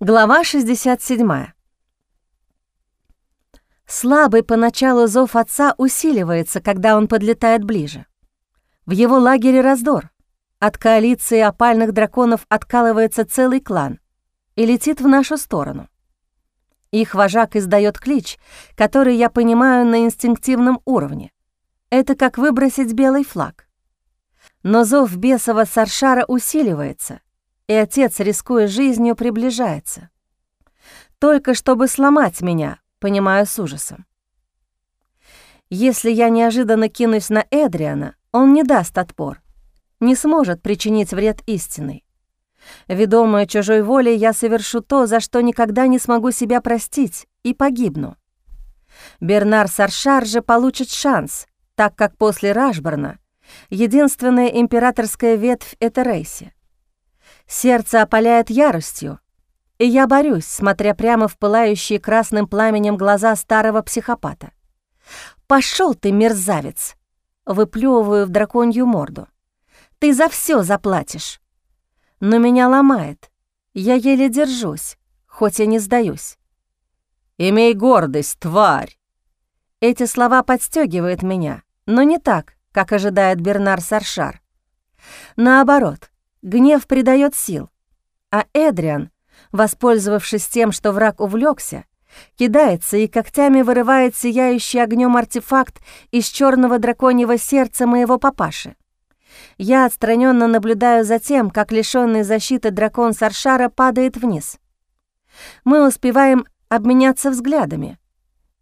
Глава 67. Слабый поначалу зов отца усиливается, когда он подлетает ближе. В его лагере раздор. От коалиции опальных драконов откалывается целый клан и летит в нашу сторону. Их вожак издает клич, который я понимаю на инстинктивном уровне. Это как выбросить белый флаг. Но зов бесова Саршара усиливается — и отец, рискуя жизнью, приближается. Только чтобы сломать меня, понимаю с ужасом. Если я неожиданно кинусь на Эдриана, он не даст отпор, не сможет причинить вред истинной. Ведомая чужой волей, я совершу то, за что никогда не смогу себя простить, и погибну. Бернар Саршар же получит шанс, так как после Рашборна единственная императорская ветвь — это Рейси. Сердце опаляет яростью, и я борюсь, смотря прямо в пылающие красным пламенем глаза старого психопата. «Пошел ты, мерзавец!» Выплевываю в драконью морду. «Ты за все заплатишь!» Но меня ломает. Я еле держусь, хоть и не сдаюсь. «Имей гордость, тварь!» Эти слова подстегивают меня, но не так, как ожидает Бернар Саршар. Наоборот, Гнев придает сил, а Эдриан, воспользовавшись тем, что враг увлекся, кидается и когтями вырывает сияющий огнем артефакт из черного драконьего сердца моего папаши. Я отстраненно наблюдаю за тем, как лишенный защиты дракон Саршара падает вниз. Мы успеваем обменяться взглядами,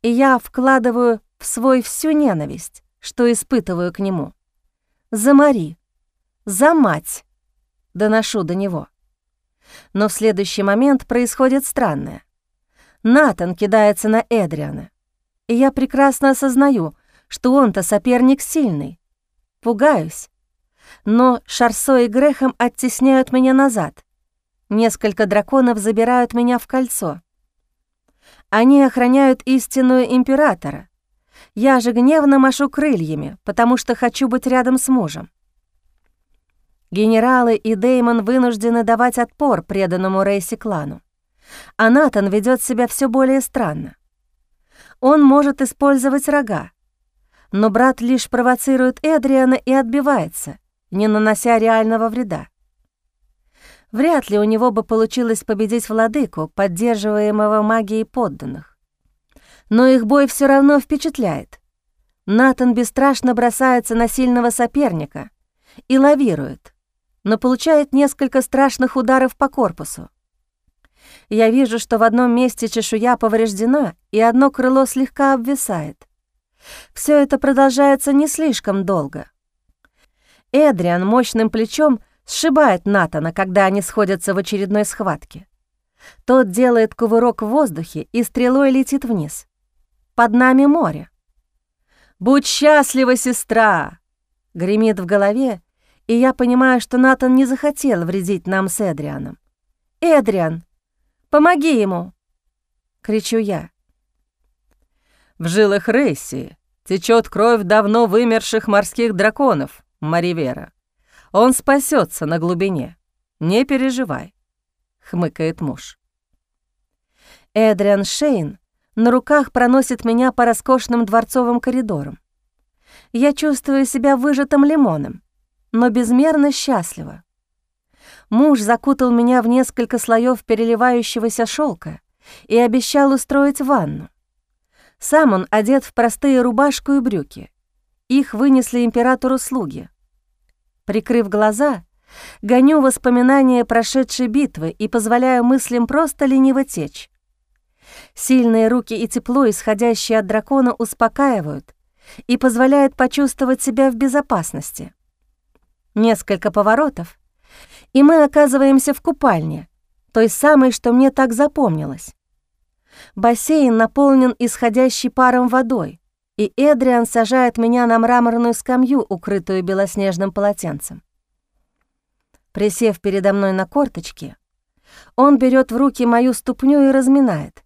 и я вкладываю в свой всю ненависть, что испытываю к нему. За Мари, за мать, доношу до него. Но в следующий момент происходит странное. Натан кидается на Эдриана, и я прекрасно осознаю, что он-то соперник сильный. Пугаюсь. Но Шарсо и Грехом оттесняют меня назад. Несколько драконов забирают меня в кольцо. Они охраняют истинную императора. Я же гневно машу крыльями, потому что хочу быть рядом с мужем. Генералы и Деймон вынуждены давать отпор преданному Рейси клану. А Натан ведет себя все более странно. Он может использовать рога, но брат лишь провоцирует Эдриана и отбивается, не нанося реального вреда. Вряд ли у него бы получилось победить владыку, поддерживаемого магией подданных. Но их бой все равно впечатляет. Натан бесстрашно бросается на сильного соперника и лавирует — но получает несколько страшных ударов по корпусу. Я вижу, что в одном месте чешуя повреждена, и одно крыло слегка обвисает. Все это продолжается не слишком долго. Эдриан мощным плечом сшибает Натана, когда они сходятся в очередной схватке. Тот делает кувырок в воздухе и стрелой летит вниз. Под нами море. «Будь счастлива, сестра!» — гремит в голове, и я понимаю, что Натан не захотел вредить нам с Эдрианом. «Эдриан, помоги ему!» — кричу я. В жилах Рейси течет кровь давно вымерших морских драконов, Маривера. Он спасется на глубине. Не переживай, — хмыкает муж. Эдриан Шейн на руках проносит меня по роскошным дворцовым коридорам. Я чувствую себя выжатым лимоном но безмерно счастлива. Муж закутал меня в несколько слоев переливающегося шелка и обещал устроить ванну. Сам он одет в простые рубашку и брюки. Их вынесли императору слуги. Прикрыв глаза, гоню воспоминания прошедшей битвы и позволяю мыслям просто лениво течь. Сильные руки и тепло, исходящие от дракона, успокаивают и позволяют почувствовать себя в безопасности. Несколько поворотов, и мы оказываемся в купальне, той самой, что мне так запомнилось. Бассейн наполнен исходящей паром водой, и Эдриан сажает меня на мраморную скамью, укрытую белоснежным полотенцем. Присев передо мной на корточки, он берет в руки мою ступню и разминает.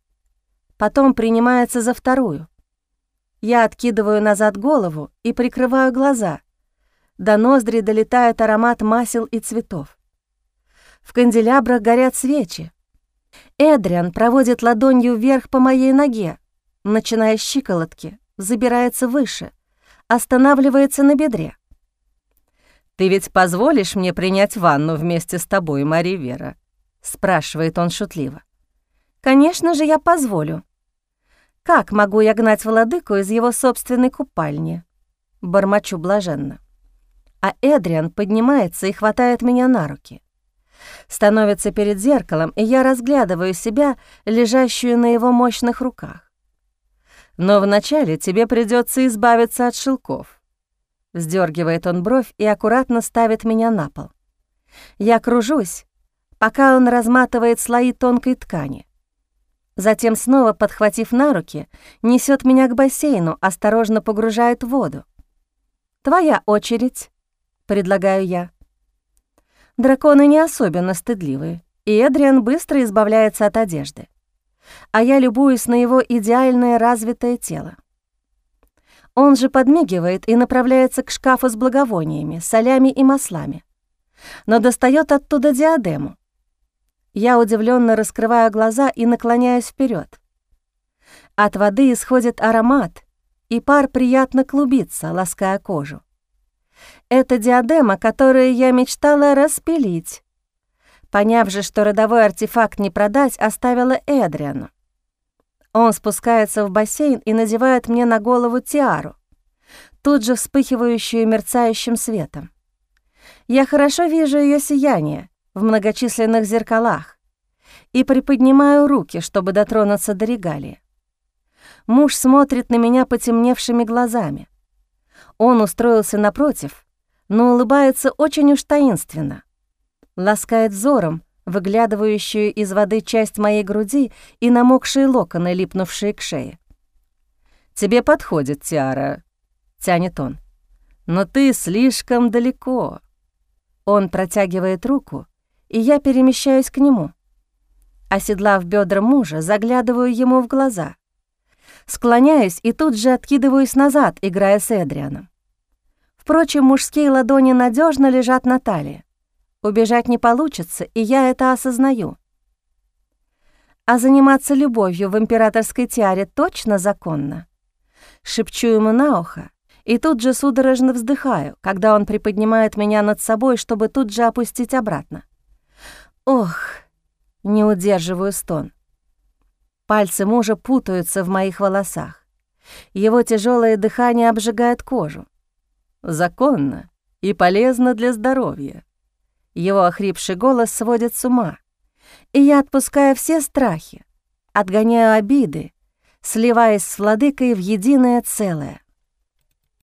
Потом принимается за вторую. Я откидываю назад голову и прикрываю глаза — до ноздри долетает аромат масел и цветов. В канделябрах горят свечи. Эдриан проводит ладонью вверх по моей ноге, начиная с щиколотки, забирается выше, останавливается на бедре. «Ты ведь позволишь мне принять ванну вместе с тобой, Мария Вера?» — спрашивает он шутливо. «Конечно же, я позволю. Как могу я гнать владыку из его собственной купальни?» Бормочу блаженно. А Эдриан поднимается и хватает меня на руки. Становится перед зеркалом, и я разглядываю себя, лежащую на его мощных руках. «Но вначале тебе придется избавиться от шелков», Вздергивает он бровь и аккуратно ставит меня на пол. Я кружусь, пока он разматывает слои тонкой ткани. Затем, снова подхватив на руки, несет меня к бассейну, осторожно погружает в воду. «Твоя очередь», — предлагаю я. Драконы не особенно стыдливые, и Эдриан быстро избавляется от одежды. А я любуюсь на его идеальное развитое тело. Он же подмигивает и направляется к шкафу с благовониями, солями и маслами. Но достает оттуда диадему. Я удивленно раскрываю глаза и наклоняюсь вперед. От воды исходит аромат, и пар приятно клубится, лаская кожу. Это диадема, которую я мечтала распилить. Поняв же, что родовой артефакт не продать, оставила Эдриану. Он спускается в бассейн и надевает мне на голову тиару, тут же вспыхивающую мерцающим светом. Я хорошо вижу ее сияние в многочисленных зеркалах и приподнимаю руки, чтобы дотронуться до регалии. Муж смотрит на меня потемневшими глазами. Он устроился напротив, но улыбается очень уж таинственно. Ласкает взором выглядывающую из воды часть моей груди и намокшие локоны, липнувшие к шее. «Тебе подходит, Тиара», — тянет он. «Но ты слишком далеко». Он протягивает руку, и я перемещаюсь к нему. Оседлав бедра мужа, заглядываю ему в глаза. Склоняюсь и тут же откидываюсь назад, играя с Эдрианом. Впрочем, мужские ладони надежно лежат на талии. Убежать не получится, и я это осознаю. А заниматься любовью в императорской тиаре точно законно. Шепчу ему на ухо, и тут же судорожно вздыхаю, когда он приподнимает меня над собой, чтобы тут же опустить обратно. Ох, не удерживаю стон. Пальцы мужа путаются в моих волосах. Его тяжелое дыхание обжигает кожу. Законно и полезно для здоровья. Его охрипший голос сводит с ума, и я отпускаю все страхи, отгоняю обиды, сливаясь с владыкой в единое целое.